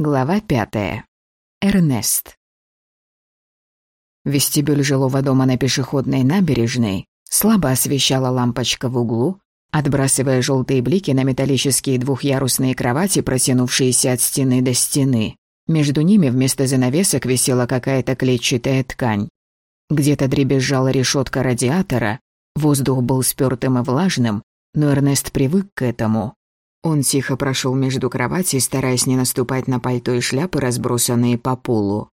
Глава пятая. Эрнест. Вестибюль жилого дома на пешеходной набережной слабо освещала лампочка в углу, отбрасывая желтые блики на металлические двухъярусные кровати, протянувшиеся от стены до стены. Между ними вместо занавесок висела какая-то клетчатая ткань. Где-то дребезжала решетка радиатора, воздух был спёртым и влажным, но Эрнест привык к этому. Он тихо прошел между кроватей, стараясь не наступать на пальто и шляпы, разбросанные по полу.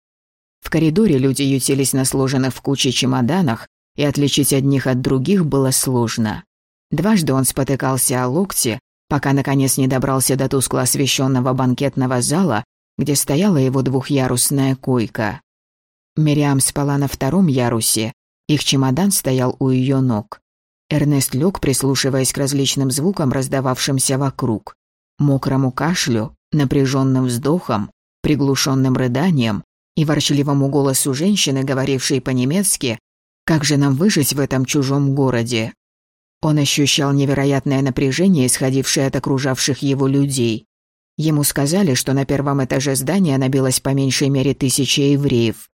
В коридоре люди ютились на сложенных в куче чемоданах, и отличить одних от других было сложно. Дважды он спотыкался о локте, пока наконец не добрался до тускло освещенного банкетного зала, где стояла его двухъярусная койка. Мириам спала на втором ярусе, их чемодан стоял у ее ног. Эрнест лег, прислушиваясь к различным звукам, раздававшимся вокруг. Мокрому кашлю, напряженным вздохом, приглушенным рыданием и ворчливому голосу женщины, говорившей по-немецки «Как же нам выжить в этом чужом городе?» Он ощущал невероятное напряжение, исходившее от окружавших его людей. Ему сказали, что на первом этаже здания набилось по меньшей мере тысяча евреев.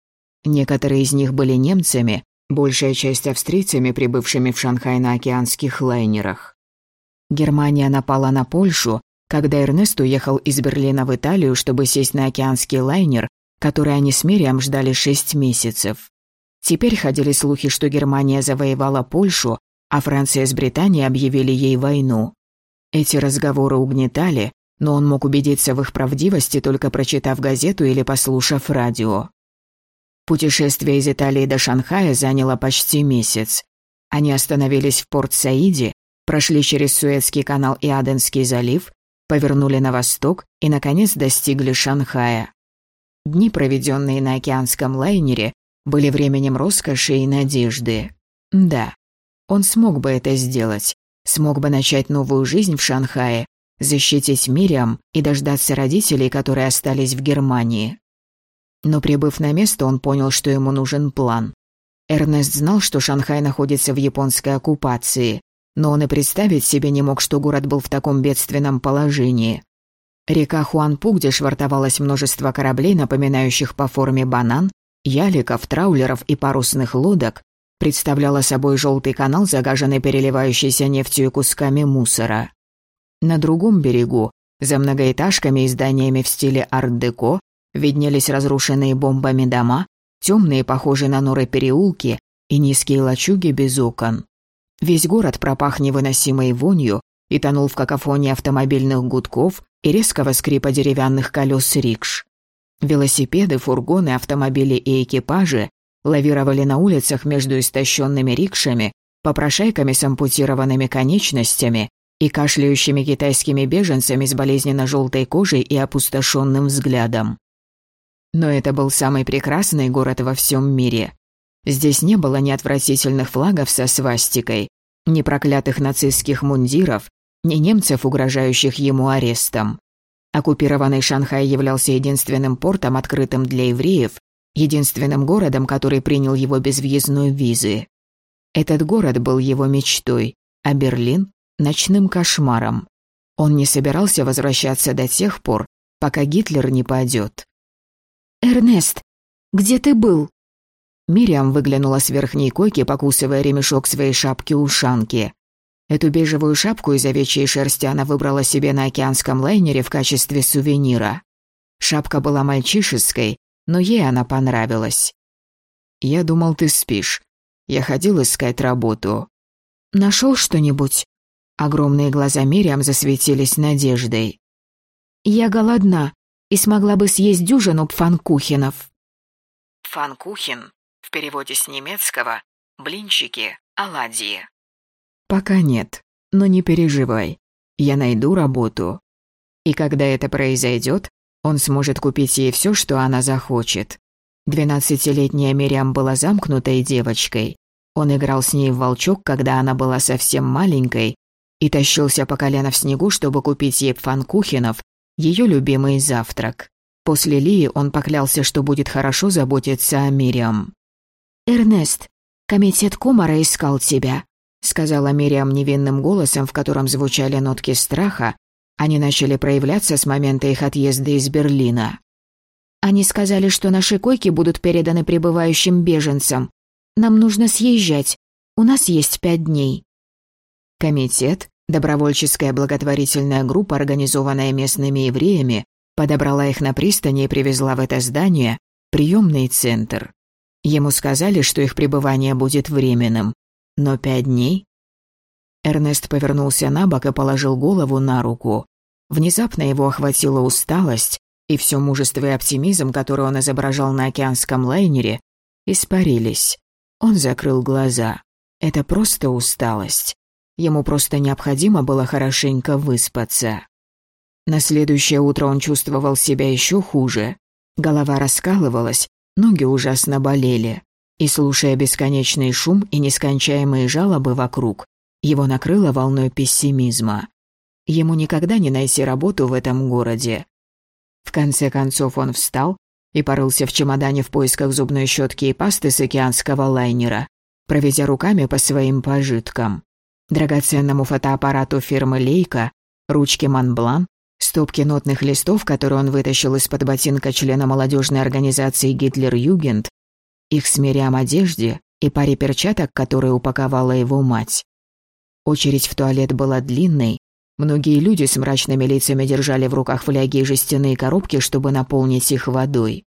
Некоторые из них были немцами, большая часть австрийцами, прибывшими в Шанхай на океанских лайнерах. Германия напала на Польшу, когда Эрнест уехал из Берлина в Италию, чтобы сесть на океанский лайнер, который они с Мириам ждали шесть месяцев. Теперь ходили слухи, что Германия завоевала Польшу, а Франция с Британией объявили ей войну. Эти разговоры угнетали, но он мог убедиться в их правдивости, только прочитав газету или послушав радио. Путешествие из Италии до Шанхая заняло почти месяц. Они остановились в Порт-Саиде, прошли через Суэцкий канал и Аденский залив, повернули на восток и, наконец, достигли Шанхая. Дни, проведенные на океанском лайнере, были временем роскоши и надежды. Да, он смог бы это сделать, смог бы начать новую жизнь в Шанхае, защитить Мириам и дождаться родителей, которые остались в Германии. Но прибыв на место, он понял, что ему нужен план. Эрнест знал, что Шанхай находится в японской оккупации, но он и представить себе не мог, что город был в таком бедственном положении. Река Хуанпу, где швартовалось множество кораблей, напоминающих по форме банан, яликов, траулеров и парусных лодок, представляла собой желтый канал, загаженный переливающейся нефтью и кусками мусора. На другом берегу, за многоэтажками и зданиями в стиле арт-деко, Виднелись разрушенные бомбами дома, темные, похожие на норы переулки и низкие лачуги без окон. Весь город пропах невыносимой вонью и тонул в какофонии автомобильных гудков и резкого скрипа деревянных колес рикш. Велосипеды, фургоны, автомобили и экипажи лавировали на улицах между истощенными рикшами, попрошайками с ампутированными конечностями и кашляющими китайскими беженцами с болезненно-желтой кожей и опустошенным взглядом. Но это был самый прекрасный город во всем мире. Здесь не было ни отвратительных флагов со свастикой, ни проклятых нацистских мундиров, ни немцев, угрожающих ему арестом. Оккупированный Шанхай являлся единственным портом, открытым для евреев, единственным городом, который принял его без въездной визы. Этот город был его мечтой, а Берлин – ночным кошмаром. Он не собирался возвращаться до тех пор, пока Гитлер не падет. «Эрнест, где ты был?» Мириам выглянула с верхней койки, покусывая ремешок своей шапки-ушанки. Эту бежевую шапку из овечьей шерсти она выбрала себе на океанском лайнере в качестве сувенира. Шапка была мальчишеской, но ей она понравилась. «Я думал, ты спишь. Я ходил искать работу». Нашел что-нибудь?» Огромные глаза Мириам засветились надеждой. «Я голодна и смогла бы съесть дюжину пфанкухенов. Пфанкухен в переводе с немецкого блинчики, оладьи. Пока нет, но не переживай. Я найду работу. И когда это произойдет, он сможет купить ей все, что она захочет. Двенадцатилетняя Мириам была замкнутой девочкой. Он играл с ней в волчок, когда она была совсем маленькой, и тащился по колено в снегу, чтобы купить ей пфанкухенов ее любимый завтрак. После Лии он поклялся, что будет хорошо заботиться о Мириам. «Эрнест, комитет Комара искал тебя», сказала Мириам невинным голосом, в котором звучали нотки страха, Они начали проявляться с момента их отъезда из Берлина. Они сказали, что наши койки будут переданы прибывающим беженцам. Нам нужно съезжать. У нас есть пять дней. Комитет, добровольческая благотворительная группа, организованная местными евреями, подобрала их на пристани и привезла в это здание приемный центр. Ему сказали, что их пребывание будет временным. Но пять дней? Эрнест повернулся на бок и положил голову на руку. Внезапно его охватила усталость, и все мужество и оптимизм, который он изображал на океанском лайнере, испарились. Он закрыл глаза. Это просто усталость. Ему просто необходимо было хорошенько выспаться. На следующее утро он чувствовал себя еще хуже. Голова раскалывалась, ноги ужасно болели. И слушая бесконечный шум и нескончаемые жалобы вокруг, его накрыло волной пессимизма. Ему никогда не найти работу в этом городе. В конце концов он встал и порылся в чемодане в поисках зубной щетки и пасты с океанского лайнера, проведя руками по своим пожиткам. Драгоценному фотоаппарату фирмы «Лейка», ручке «Монблан», стопке нотных листов, которые он вытащил из-под ботинка члена молодежной организации «Гитлер-Югент», их смирям одежде и паре перчаток, которые упаковала его мать. Очередь в туалет была длинной, многие люди с мрачными лицами держали в руках фляги и жестяные коробки, чтобы наполнить их водой.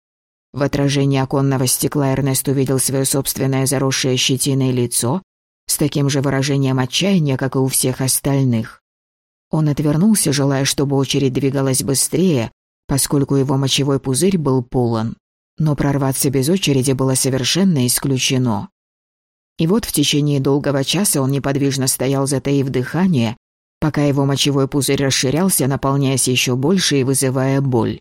В отражении оконного стекла Эрнест увидел свое собственное заросшее щетиной лицо с таким же выражением отчаяния, как и у всех остальных. Он отвернулся, желая, чтобы очередь двигалась быстрее, поскольку его мочевой пузырь был полон. Но прорваться без очереди было совершенно исключено. И вот в течение долгого часа он неподвижно стоял, затаив дыхание, пока его мочевой пузырь расширялся, наполняясь еще больше и вызывая боль.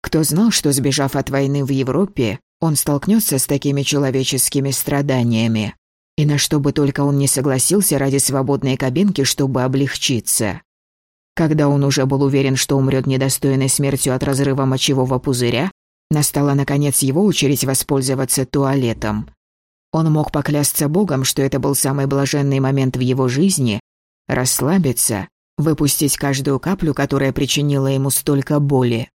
Кто знал, что, сбежав от войны в Европе, он столкнется с такими человеческими страданиями? И на что бы только он не согласился ради свободной кабинки, чтобы облегчиться. Когда он уже был уверен, что умрет недостойной смертью от разрыва мочевого пузыря, настала, наконец, его очередь воспользоваться туалетом. Он мог поклясться Богом, что это был самый блаженный момент в его жизни, расслабиться, выпустить каждую каплю, которая причинила ему столько боли.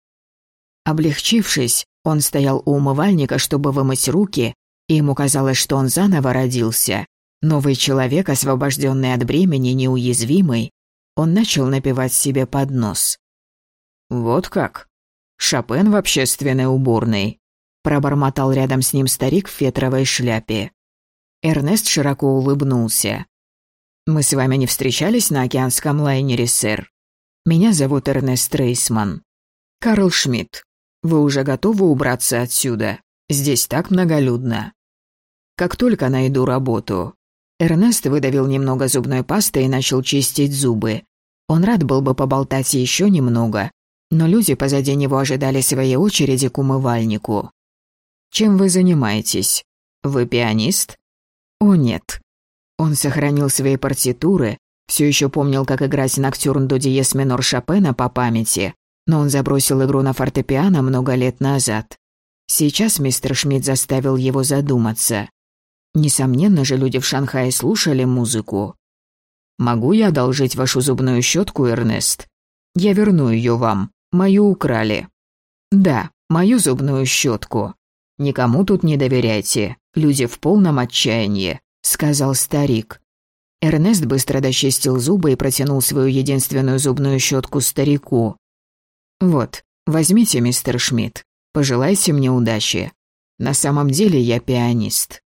Облегчившись, он стоял у умывальника, чтобы вымыть руки, ему казалось, что он заново родился. Новый человек, освобожденный от бремени, неуязвимый, он начал напевать себе под нос. «Вот как? Шопен в общественной уборной», пробормотал рядом с ним старик в фетровой шляпе. Эрнест широко улыбнулся. «Мы с вами не встречались на океанском лайнере, сэр. Меня зовут Эрнест Рейсман. Карл Шмидт, вы уже готовы убраться отсюда? Здесь так многолюдно». Как только найду работу. Эрнест выдавил немного зубной пасты и начал чистить зубы. Он рад был бы поболтать еще немного, но люди позади него ожидали своей очереди к умывальнику. «Чем вы занимаетесь? Вы пианист?» «О, нет». Он сохранил свои партитуры, все еще помнил, как играть ноктюрн до диез минор Шопена по памяти, но он забросил игру на фортепиано много лет назад. Сейчас мистер Шмидт заставил его задуматься. Несомненно же, люди в Шанхае слушали музыку. «Могу я одолжить вашу зубную щетку, Эрнест? Я верну ее вам. Мою украли». «Да, мою зубную щетку. Никому тут не доверяйте. Люди в полном отчаянии», — сказал старик. Эрнест быстро дочистил зубы и протянул свою единственную зубную щетку старику. «Вот, возьмите, мистер Шмидт. Пожелайте мне удачи. На самом деле я пианист».